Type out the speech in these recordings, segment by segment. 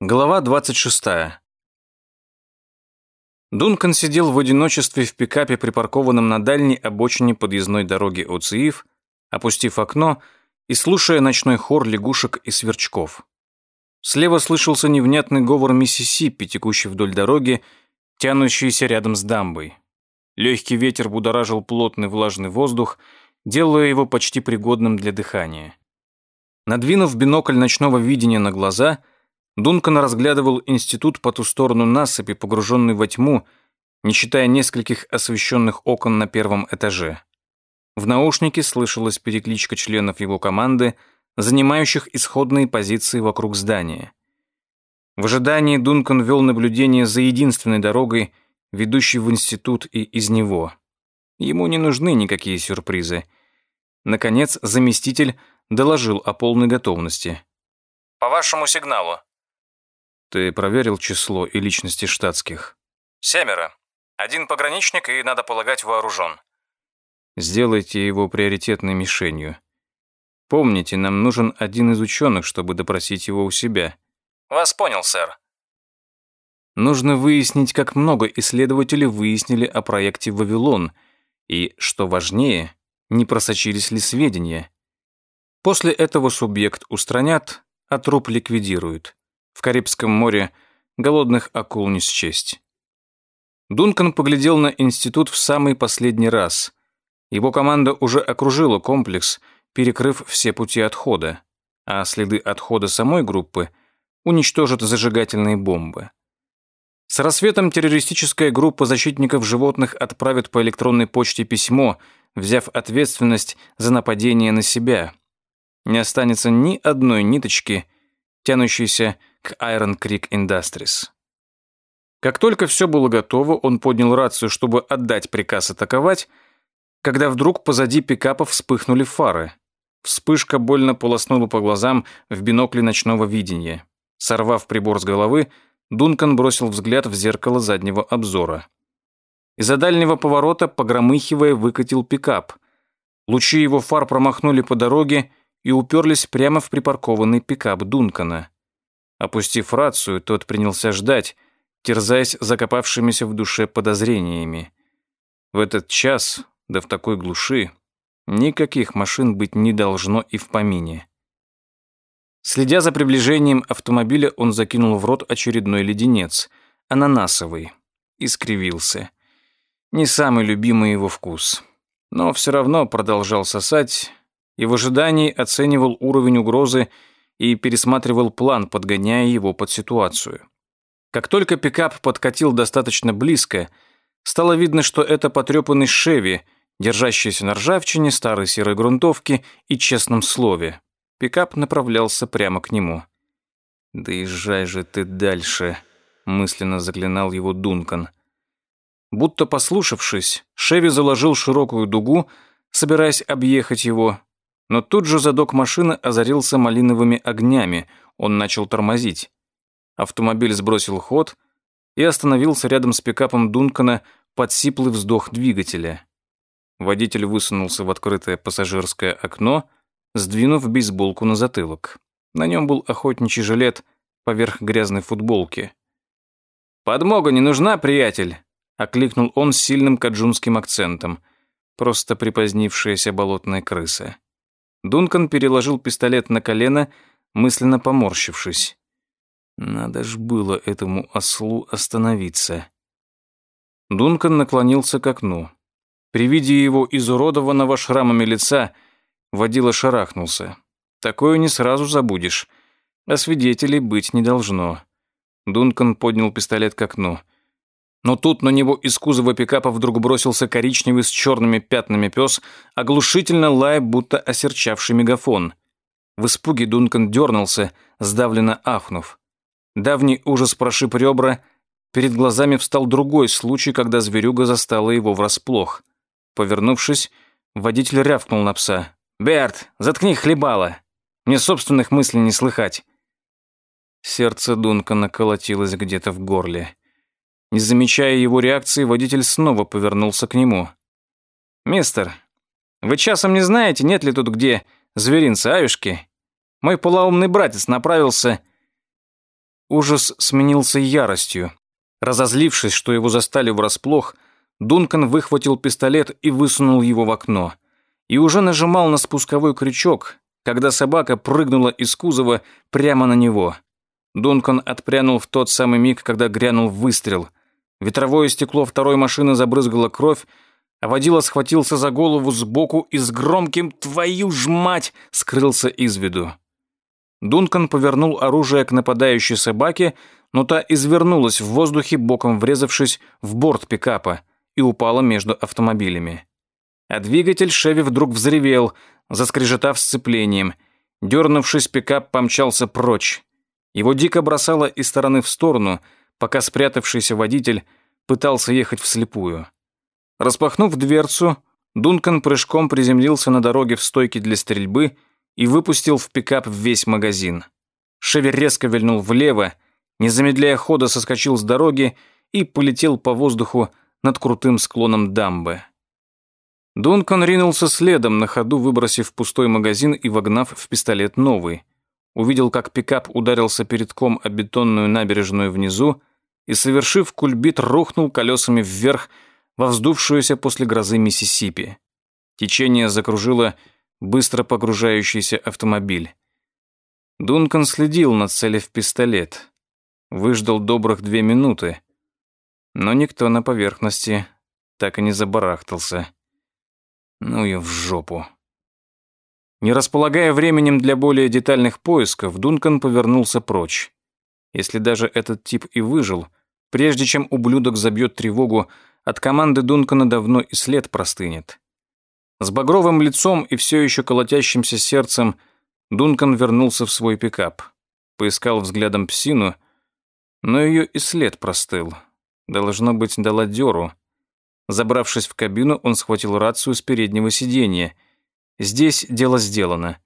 Глава 26. Дункан сидел в одиночестве в пикапе, припаркованном на дальней обочине подъездной дороги Оциив, опустив окно и слушая ночной хор лягушек и сверчков. Слева слышался невнятный говор Миссисипи, текущий вдоль дороги, тянущийся рядом с дамбой. Легкий ветер будоражил плотный влажный воздух, делая его почти пригодным для дыхания. Надвинув бинокль ночного видения на глаза – Дункан разглядывал институт по ту сторону насыпи, погруженный во тьму, не считая нескольких освещенных окон на первом этаже. В наушнике слышалась перекличка членов его команды, занимающих исходные позиции вокруг здания. В ожидании Дункан вел наблюдение за единственной дорогой, ведущей в институт и из него. Ему не нужны никакие сюрпризы. Наконец, заместитель доложил о полной готовности. «По вашему сигналу. Ты проверил число и личности штатских? Семеро. Один пограничник и, надо полагать, вооружен. Сделайте его приоритетной мишенью. Помните, нам нужен один из ученых, чтобы допросить его у себя. Вас понял, сэр. Нужно выяснить, как много исследователей выяснили о проекте «Вавилон» и, что важнее, не просочились ли сведения. После этого субъект устранят, а труп ликвидируют. В Карибском море голодных акул не счесть. Дункан поглядел на институт в самый последний раз. Его команда уже окружила комплекс, перекрыв все пути отхода, а следы отхода самой группы уничтожат зажигательные бомбы. С рассветом террористическая группа защитников животных отправит по электронной почте письмо, взяв ответственность за нападение на себя. Не останется ни одной ниточки, тянущейся к Iron Creek Industries. Как только все было готово, он поднял рацию, чтобы отдать приказ атаковать, когда вдруг позади пикапа вспыхнули фары. Вспышка больно полоснула по глазам в бинокле ночного видения. Сорвав прибор с головы, Дункан бросил взгляд в зеркало заднего обзора. Из-за дальнего поворота, погромыхивая, выкатил пикап. Лучи его фар промахнули по дороге и уперлись прямо в припаркованный пикап Дункана. Опустив рацию, тот принялся ждать, терзаясь закопавшимися в душе подозрениями. В этот час, да в такой глуши, никаких машин быть не должно и в помине. Следя за приближением автомобиля, он закинул в рот очередной леденец, ананасовый, и скривился. Не самый любимый его вкус. Но все равно продолжал сосать и в ожидании оценивал уровень угрозы и пересматривал план, подгоняя его под ситуацию. Как только пикап подкатил достаточно близко, стало видно, что это потрепанный «Шеви», держащийся на ржавчине, старой серой грунтовке и честном слове. Пикап направлялся прямо к нему. «Доезжай же ты дальше», — мысленно заклинал его Дункан. Будто послушавшись, Шеви заложил широкую дугу, собираясь объехать его, но тут же задок машины озарился малиновыми огнями, он начал тормозить. Автомобиль сбросил ход и остановился рядом с пикапом Дункана под сиплый вздох двигателя. Водитель высунулся в открытое пассажирское окно, сдвинув бейсболку на затылок. На нем был охотничий жилет поверх грязной футболки. «Подмога не нужна, приятель?» — окликнул он с сильным каджунским акцентом. Просто припозднившаяся болотная крыса. Дункан переложил пистолет на колено, мысленно поморщившись. Надо ж было этому ослу остановиться. Дункан наклонился к окну. При виде его изуродованного шрамами лица водила шарахнулся. Такое не сразу забудешь, а свидетелей быть не должно. Дункан поднял пистолет к окну. Но тут на него из кузова пикапа вдруг бросился коричневый с черными пятнами пес, оглушительно лая, будто осерчавший мегафон. В испуге Дункан дернулся, сдавленно ахнув. Давний ужас прошиб ребра, перед глазами встал другой случай, когда зверюга застала его врасплох. Повернувшись, водитель рявкнул на пса. «Берт, заткни хлебало! Мне собственных мыслей не слыхать!» Сердце Дункана колотилось где-то в горле. Не замечая его реакции, водитель снова повернулся к нему. «Мистер, вы часом не знаете, нет ли тут где зверинца аюшки? Мой полоумный братец направился...» ужас сменился яростью. Разозлившись, что его застали врасплох, Дункан выхватил пистолет и высунул его в окно. И уже нажимал на спусковой крючок, когда собака прыгнула из кузова прямо на него. Дункан отпрянул в тот самый миг, когда грянул выстрел. Ветровое стекло второй машины забрызгало кровь, а водила схватился за голову сбоку и с громким «твою ж мать!» скрылся из виду. Дункан повернул оружие к нападающей собаке, но та извернулась в воздухе, боком врезавшись в борт пикапа и упала между автомобилями. А двигатель Шеви вдруг взревел, заскрежетав сцеплением. Дернувшись, пикап помчался прочь. Его дико бросало из стороны в сторону, пока спрятавшийся водитель пытался ехать вслепую. Распахнув дверцу, Дункан прыжком приземлился на дороге в стойке для стрельбы и выпустил в пикап весь магазин. Шевер резко вильнул влево, не замедляя хода соскочил с дороги и полетел по воздуху над крутым склоном дамбы. Дункан ринулся следом, на ходу выбросив пустой магазин и вогнав в пистолет новый. Увидел, как пикап ударился передком о бетонную набережную внизу и, совершив кульбит, рухнул колесами вверх во вздувшуюся после грозы Миссисипи. Течение закружило быстро погружающийся автомобиль. Дункан следил, нацелив пистолет. Выждал добрых две минуты. Но никто на поверхности так и не забарахтался. Ну и в жопу. Не располагая временем для более детальных поисков, Дункан повернулся прочь. Если даже этот тип и выжил, прежде чем ублюдок забьет тревогу, от команды Дункана давно и след простынет. С багровым лицом и все еще колотящимся сердцем Дункан вернулся в свой пикап. Поискал взглядом псину, но ее и след простыл. Должно быть, дала дёру. Забравшись в кабину, он схватил рацию с переднего сиденья. Здесь дело сделано.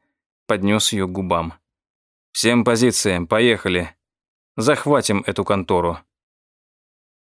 Поднес ее к губам. «Всем позициям, поехали. Захватим эту контору».